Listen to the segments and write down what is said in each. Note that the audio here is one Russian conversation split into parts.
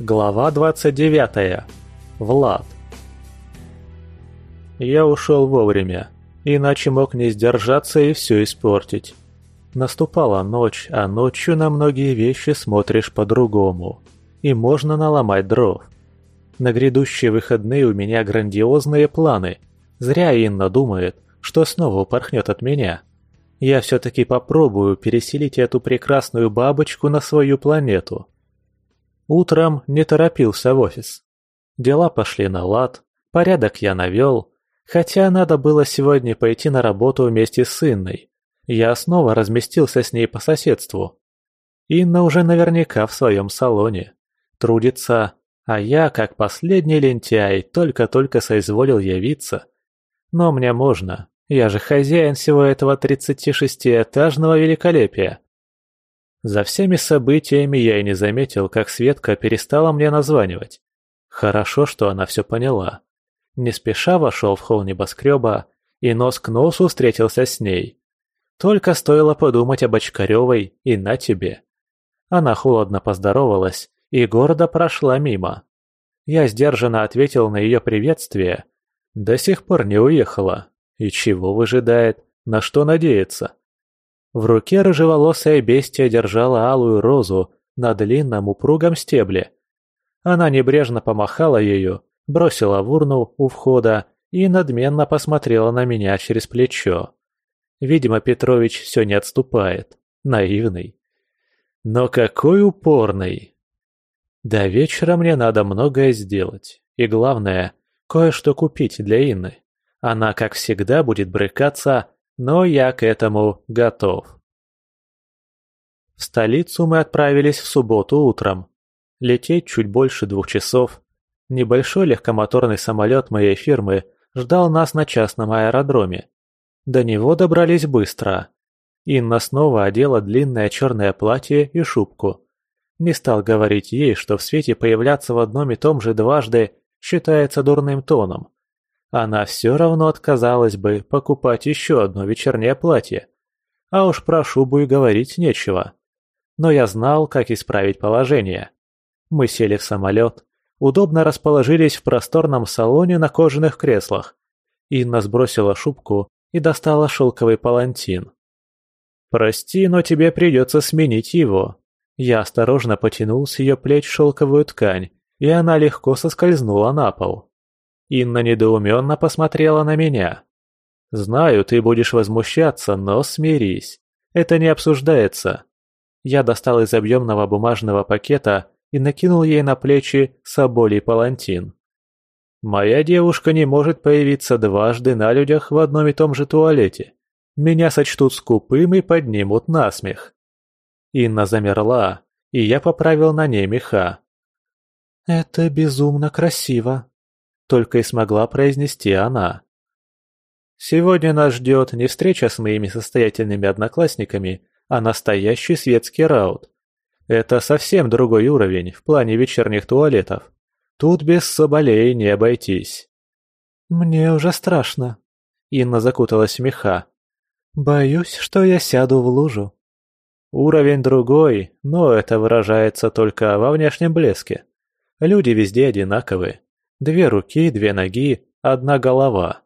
Глава 29. Влад. Я ушел вовремя, иначе мог не сдержаться и все испортить. Наступала ночь, а ночью на многие вещи смотришь по-другому. И можно наломать дров. На грядущие выходные у меня грандиозные планы. Зря Инна думает, что снова упорхнет от меня. Я все-таки попробую переселить эту прекрасную бабочку на свою планету. Утром не торопился в офис. Дела пошли на лад, порядок я навел, хотя надо было сегодня пойти на работу вместе с Инной. Я снова разместился с ней по соседству. Инна уже наверняка в своем салоне. Трудится, а я, как последний лентяй, только-только соизволил явиться. Но мне можно, я же хозяин всего этого 36-этажного великолепия. За всеми событиями я и не заметил, как Светка перестала мне названивать. Хорошо, что она все поняла. Не спеша вошел в холл небоскреба и нос к носу встретился с ней. Только стоило подумать об Очкаревой и на тебе. Она холодно поздоровалась и гордо прошла мимо. Я сдержанно ответил на ее приветствие. До сих пор не уехала. И чего выжидает? На что надеется? В руке рыжеволосая бестия держала алую розу на длинном упругом стебле. Она небрежно помахала ею, бросила в урну у входа и надменно посмотрела на меня через плечо. Видимо, Петрович все не отступает. Наивный. Но какой упорный! До вечера мне надо многое сделать. И главное, кое-что купить для Инны. Она, как всегда, будет брыкаться, но я к этому готов. В столицу мы отправились в субботу утром. Лететь чуть больше двух часов. Небольшой легкомоторный самолет моей фирмы ждал нас на частном аэродроме. До него добрались быстро. Инна снова одела длинное черное платье и шубку. Не стал говорить ей, что в свете появляться в одном и том же дважды считается дурным тоном. Она все равно отказалась бы покупать еще одно вечернее платье. А уж про шубу и говорить нечего. Но я знал, как исправить положение. Мы сели в самолет, удобно расположились в просторном салоне на кожаных креслах. Инна сбросила шубку и достала шелковый палантин. «Прости, но тебе придется сменить его». Я осторожно потянул с ее плеч шелковую ткань, и она легко соскользнула на пол. Инна недоуменно посмотрела на меня. «Знаю, ты будешь возмущаться, но смирись. Это не обсуждается». Я достал из объемного бумажного пакета и накинул ей на плечи соболий палантин. «Моя девушка не может появиться дважды на людях в одном и том же туалете. Меня сочтут скупым и поднимут насмех». Инна замерла, и я поправил на ней меха. «Это безумно красиво», только и смогла произнести она. Сегодня нас ждет не встреча с моими состоятельными одноклассниками, а настоящий светский раут. Это совсем другой уровень в плане вечерних туалетов. Тут без соболей не обойтись. Мне уже страшно. Инна закуталась в меха. Боюсь, что я сяду в лужу. Уровень другой, но это выражается только во внешнем блеске. Люди везде одинаковые. Две руки, две ноги, одна голова.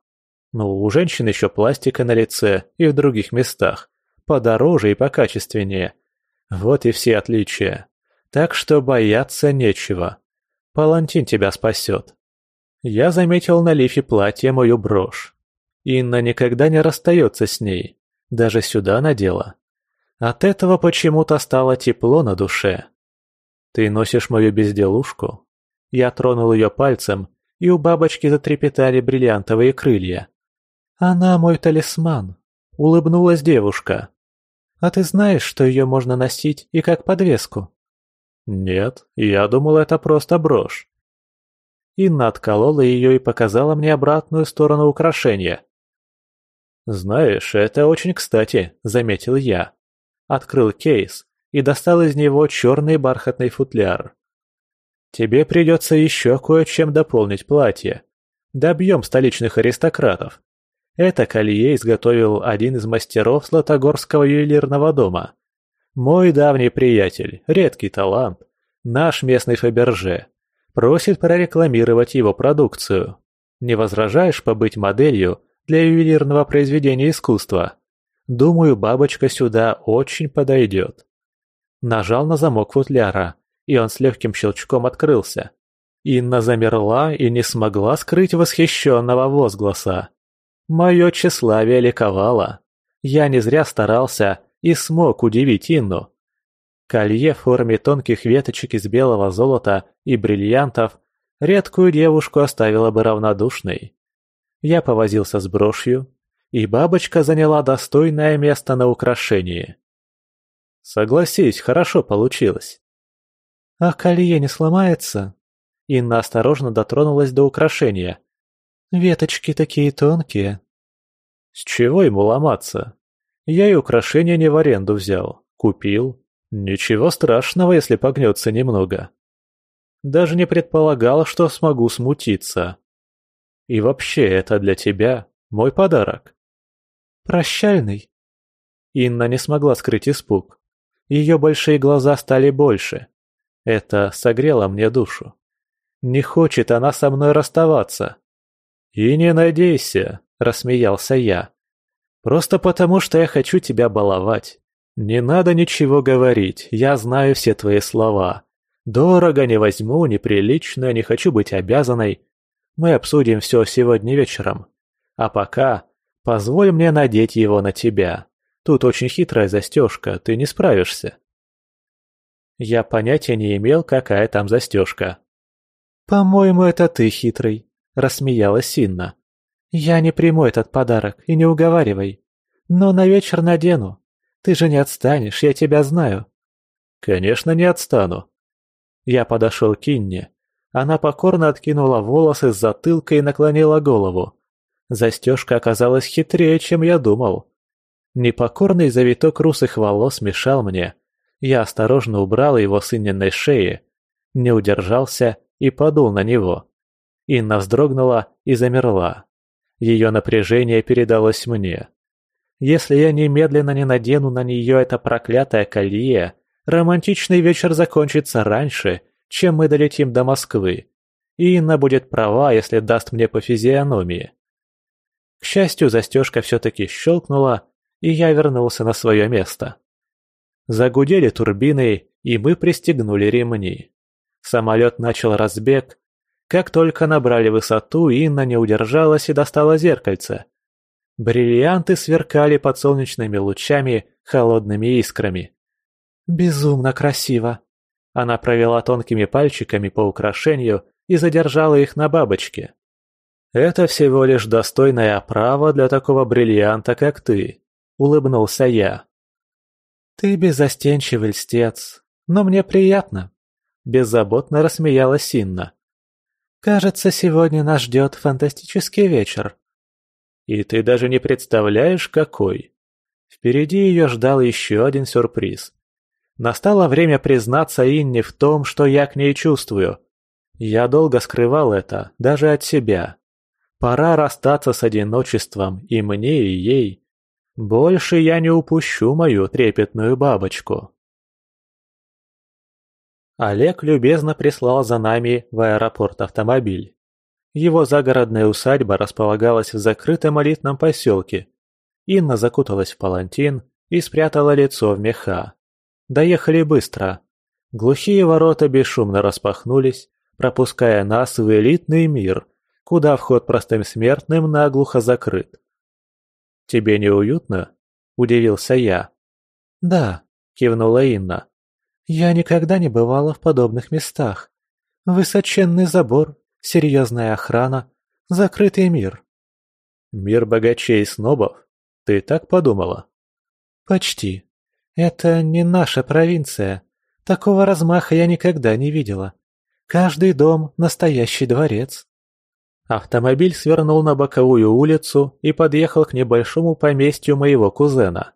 Ну, у женщин еще пластика на лице и в других местах. Подороже и покачественнее. Вот и все отличия. Так что бояться нечего. Палантин тебя спасет. Я заметил на лифе платья мою брошь. Инна никогда не расстается с ней. Даже сюда надела. От этого почему-то стало тепло на душе. Ты носишь мою безделушку? Я тронул ее пальцем, и у бабочки затрепетали бриллиантовые крылья. «Она мой талисман», — улыбнулась девушка. «А ты знаешь, что ее можно носить и как подвеску?» «Нет, я думал, это просто брошь». Инна отколола ее и показала мне обратную сторону украшения. «Знаешь, это очень кстати», — заметил я. Открыл кейс и достал из него черный бархатный футляр. Тебе придется еще кое-чем дополнить платье. Добьем столичных аристократов. Это колье изготовил один из мастеров Златогорского ювелирного дома. Мой давний приятель, редкий талант. Наш местный Фаберже. Просит прорекламировать его продукцию. Не возражаешь побыть моделью для ювелирного произведения искусства? Думаю, бабочка сюда очень подойдет. Нажал на замок футляра, и он с легким щелчком открылся. Инна замерла и не смогла скрыть восхищенного возгласа. Мое тщеславие ликовало. Я не зря старался и смог удивить Инну. Колье в форме тонких веточек из белого золота и бриллиантов редкую девушку оставило бы равнодушной. Я повозился с брошью, и бабочка заняла достойное место на украшении. Согласись, хорошо получилось. «А колье не сломается?» Инна осторожно дотронулась до украшения. «Веточки такие тонкие». «С чего ему ломаться? Я и украшения не в аренду взял, купил. Ничего страшного, если погнется немного. Даже не предполагал, что смогу смутиться. И вообще, это для тебя мой подарок». «Прощальный?» Инна не смогла скрыть испуг. Ее большие глаза стали больше. Это согрело мне душу. Не хочет она со мной расставаться. «И не надейся», — рассмеялся я. «Просто потому, что я хочу тебя баловать. Не надо ничего говорить, я знаю все твои слова. Дорого не возьму, неприлично, не хочу быть обязанной. Мы обсудим все сегодня вечером. А пока позволь мне надеть его на тебя. Тут очень хитрая застежка, ты не справишься». Я понятия не имел, какая там застежка. «По-моему, это ты хитрый», — рассмеялась Синна. «Я не приму этот подарок и не уговаривай. Но на вечер надену. Ты же не отстанешь, я тебя знаю». «Конечно, не отстану». Я подошел к Инне. Она покорно откинула волосы с затылка и наклонила голову. Застежка оказалась хитрее, чем я думал. Непокорный завиток русых волос мешал мне. Я осторожно убрал его с Инниной шеи. Не удержался и подул на него. Инна вздрогнула и замерла. Ее напряжение передалось мне. Если я немедленно не надену на нее это проклятое колье, романтичный вечер закончится раньше, чем мы долетим до Москвы. И Инна будет права, если даст мне по физиономии. К счастью, застежка все-таки щелкнула, и я вернулся на свое место. Загудели турбины, и мы пристегнули ремни. Самолет начал разбег. Как только набрали высоту, Инна не удержалась и достала зеркальце. Бриллианты сверкали под солнечными лучами холодными искрами. «Безумно красиво!» Она провела тонкими пальчиками по украшению и задержала их на бабочке. «Это всего лишь достойная оправа для такого бриллианта, как ты», — улыбнулся я. «Ты безостенчивый льстец, но мне приятно», Беззаботно рассмеялась Синна. «Кажется, сегодня нас ждет фантастический вечер». «И ты даже не представляешь, какой!» Впереди ее ждал еще один сюрприз. Настало время признаться Инне в том, что я к ней чувствую. Я долго скрывал это, даже от себя. Пора расстаться с одиночеством и мне, и ей. Больше я не упущу мою трепетную бабочку. Олег любезно прислал за нами в аэропорт автомобиль. Его загородная усадьба располагалась в закрытом элитном поселке. Инна закуталась в палантин и спрятала лицо в меха. Доехали быстро. Глухие ворота бесшумно распахнулись, пропуская нас в элитный мир, куда вход простым смертным наглухо закрыт. «Тебе не уютно?» – удивился я. «Да», – кивнула Инна. Я никогда не бывала в подобных местах. Высоченный забор, серьезная охрана, закрытый мир. Мир богачей и снобов? Ты так подумала? Почти. Это не наша провинция. Такого размаха я никогда не видела. Каждый дом – настоящий дворец. Автомобиль свернул на боковую улицу и подъехал к небольшому поместью моего кузена.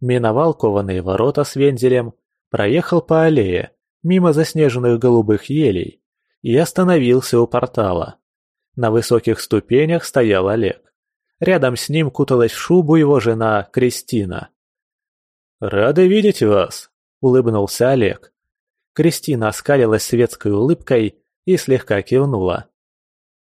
Миновал кованые ворота с вензелем проехал по аллее, мимо заснеженных голубых елей, и остановился у портала. На высоких ступенях стоял Олег. Рядом с ним куталась в шубу его жена Кристина. «Рады видеть вас», — улыбнулся Олег. Кристина оскалилась светской улыбкой и слегка кивнула.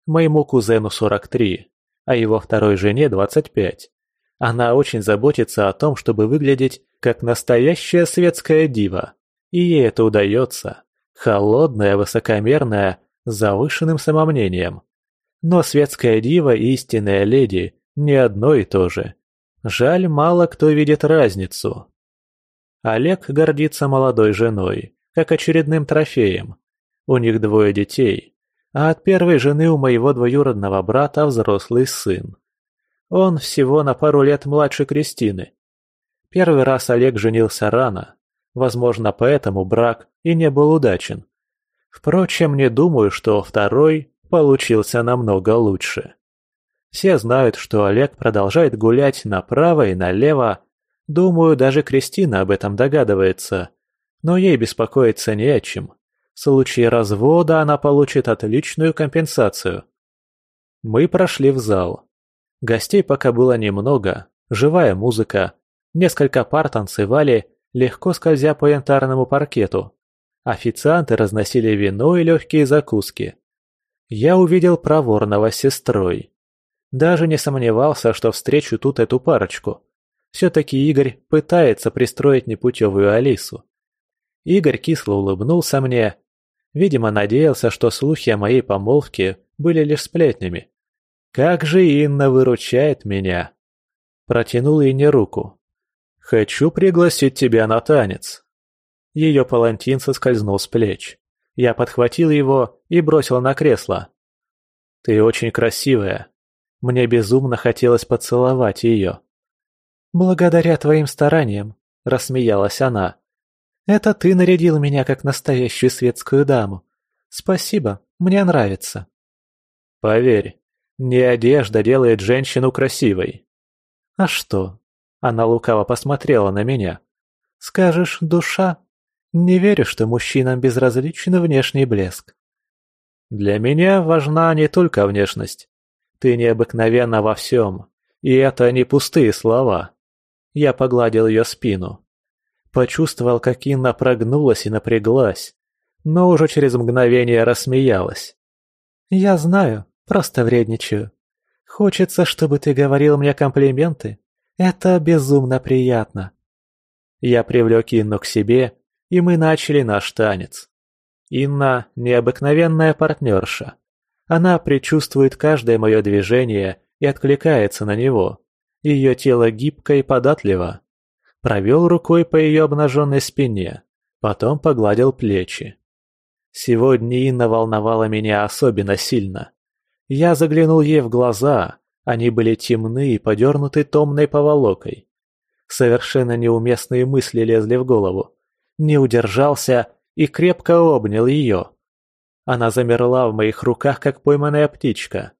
Моему кузену 43, а его второй жене 25. Она очень заботится о том, чтобы выглядеть как настоящая светская дива. И ей это удается. Холодная, высокомерная, с завышенным самомнением. Но светская дива и истинная леди не одно и то же. Жаль, мало кто видит разницу. Олег гордится молодой женой, как очередным трофеем. У них двое детей, а от первой жены у моего двоюродного брата взрослый сын. Он всего на пару лет младше Кристины. Первый раз Олег женился рано, возможно, поэтому брак и не был удачен. Впрочем, не думаю, что второй получился намного лучше. Все знают, что Олег продолжает гулять направо и налево. Думаю, даже Кристина об этом догадывается. Но ей беспокоиться не о чем. В случае развода она получит отличную компенсацию. Мы прошли в зал. Гостей пока было немного, живая музыка. Несколько пар танцевали, легко скользя по янтарному паркету. Официанты разносили вино и легкие закуски. Я увидел проворного сестрой. Даже не сомневался, что встречу тут эту парочку. Все-таки Игорь пытается пристроить непутевую Алису. Игорь кисло улыбнулся мне, Видимо, надеялся, что слухи о моей помолвке были лишь сплетнями. Как же Инна выручает меня. Протянул Инне руку. «Хочу пригласить тебя на танец». Ее палантин соскользнул с плеч. Я подхватил его и бросил на кресло. «Ты очень красивая». Мне безумно хотелось поцеловать ее. «Благодаря твоим стараниям», — рассмеялась она. Это ты нарядил меня как настоящую светскую даму. Спасибо, мне нравится. Поверь, не одежда делает женщину красивой. А что? Она лукаво посмотрела на меня. Скажешь, душа? Не верю, что мужчинам безразличен внешний блеск. Для меня важна не только внешность. Ты необыкновенна во всем, и это не пустые слова. Я погладил ее спину. Почувствовал, как Инна прогнулась и напряглась, но уже через мгновение рассмеялась. «Я знаю, просто вредничаю. Хочется, чтобы ты говорил мне комплименты. Это безумно приятно». Я привлек Инну к себе, и мы начали наш танец. Инна – необыкновенная партнерша. Она предчувствует каждое мое движение и откликается на него. Ее тело гибко и податливо провел рукой по ее обнаженной спине, потом погладил плечи. Сегодня Инна волновала меня особенно сильно. Я заглянул ей в глаза, они были темны и подернуты томной поволокой. Совершенно неуместные мысли лезли в голову. Не удержался и крепко обнял ее. Она замерла в моих руках, как пойманная птичка.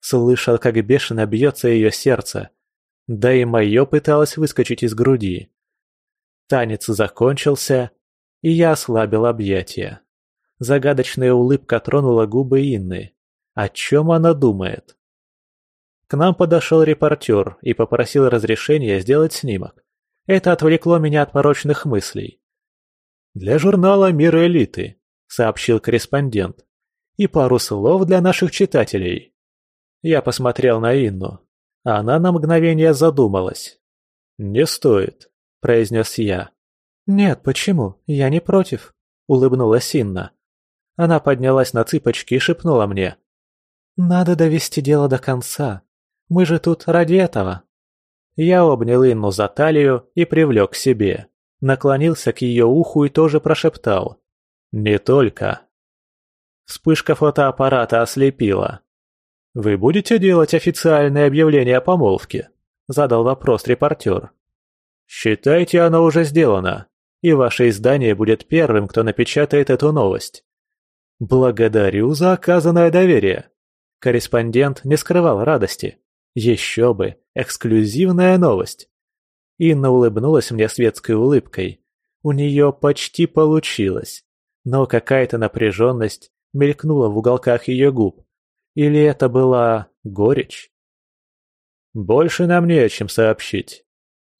Слышал, как бешено бьется ее сердце, да и мое пыталось выскочить из груди. Танец закончился, и я ослабил объятия. Загадочная улыбка тронула губы Инны. О чем она думает? К нам подошел репортер и попросил разрешения сделать снимок. Это отвлекло меня от порочных мыслей. «Для журнала «Мир элиты», — сообщил корреспондент. «И пару слов для наших читателей». Я посмотрел на Инну. Она на мгновение задумалась. «Не стоит», — произнес я. «Нет, почему? Я не против», — улыбнулась Инна. Она поднялась на цыпочки и шепнула мне. «Надо довести дело до конца. Мы же тут ради этого». Я обнял Инну за талию и привлек к себе. Наклонился к ее уху и тоже прошептал. «Не только». Вспышка фотоаппарата ослепила. «Вы будете делать официальное объявление о помолвке?» – задал вопрос репортер. «Считайте, оно уже сделано, и ваше издание будет первым, кто напечатает эту новость». «Благодарю за оказанное доверие». Корреспондент не скрывал радости. Еще бы, эксклюзивная новость. Инна улыбнулась мне светской улыбкой. У нее почти получилось, но какая-то напряженность мелькнула в уголках ее губ. Или это была горечь? Больше нам не о чем сообщить.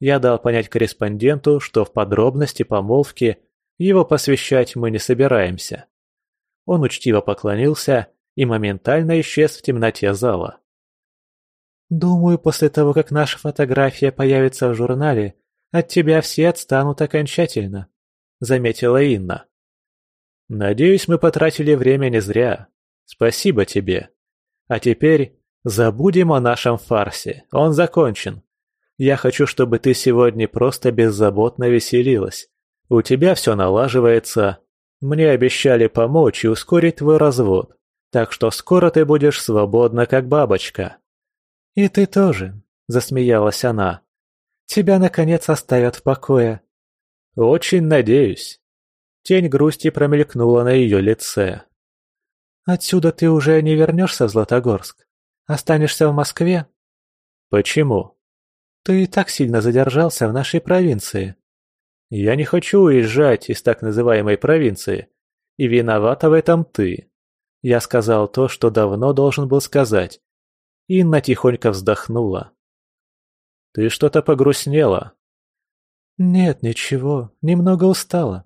Я дал понять корреспонденту, что в подробности помолвки Его посвящать мы не собираемся». Он учтиво поклонился и моментально исчез в темноте зала. «Думаю, после того, как наша фотография появится в журнале, от тебя все отстанут окончательно», — заметила Инна. «Надеюсь, мы потратили время не зря. Спасибо тебе. А теперь забудем о нашем фарсе, он закончен. Я хочу, чтобы ты сегодня просто беззаботно веселилась. У тебя все налаживается. Мне обещали помочь и ускорить твой развод, так что скоро ты будешь свободна, как бабочка». «И ты тоже», — засмеялась она. «Тебя, наконец, оставят в покое». «Очень надеюсь». Тень грусти промелькнула на ее лице. «Отсюда ты уже не вернешься в Златогорск? Останешься в Москве?» «Почему?» «Ты так сильно задержался в нашей провинции». «Я не хочу уезжать из так называемой провинции. И виновата в этом ты. Я сказал то, что давно должен был сказать. Инна тихонько вздохнула. «Ты что-то погрустнела?» «Нет, ничего, немного устала.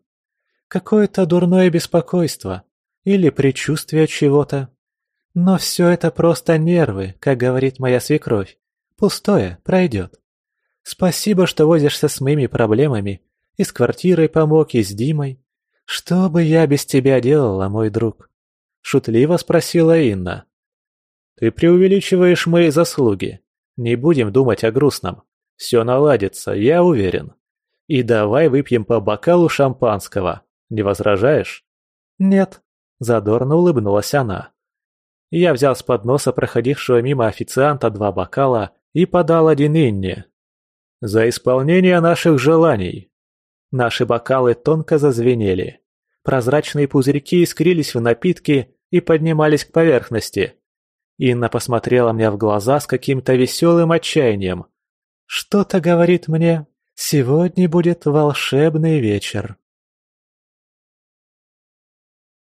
Какое-то дурное беспокойство или предчувствие чего-то. Но все это просто нервы, как говорит моя свекровь. Пустое, пройдет. Спасибо, что возишься с моими проблемами, и с квартирой помог, и с Димой. Что бы я без тебя делала, мой друг?» Шутливо спросила Инна. Ты преувеличиваешь мои заслуги. Не будем думать о грустном. Все наладится, я уверен. И давай выпьем по бокалу шампанского. Не возражаешь? Нет. Задорно улыбнулась она. Я взял с подноса проходившего мимо официанта два бокала и подал один Инне. За исполнение наших желаний. Наши бокалы тонко зазвенели. Прозрачные пузырьки искрились в напитке и поднимались к поверхности. Инна посмотрела мне в глаза с каким-то веселым отчаянием. «Что-то говорит мне, сегодня будет волшебный вечер».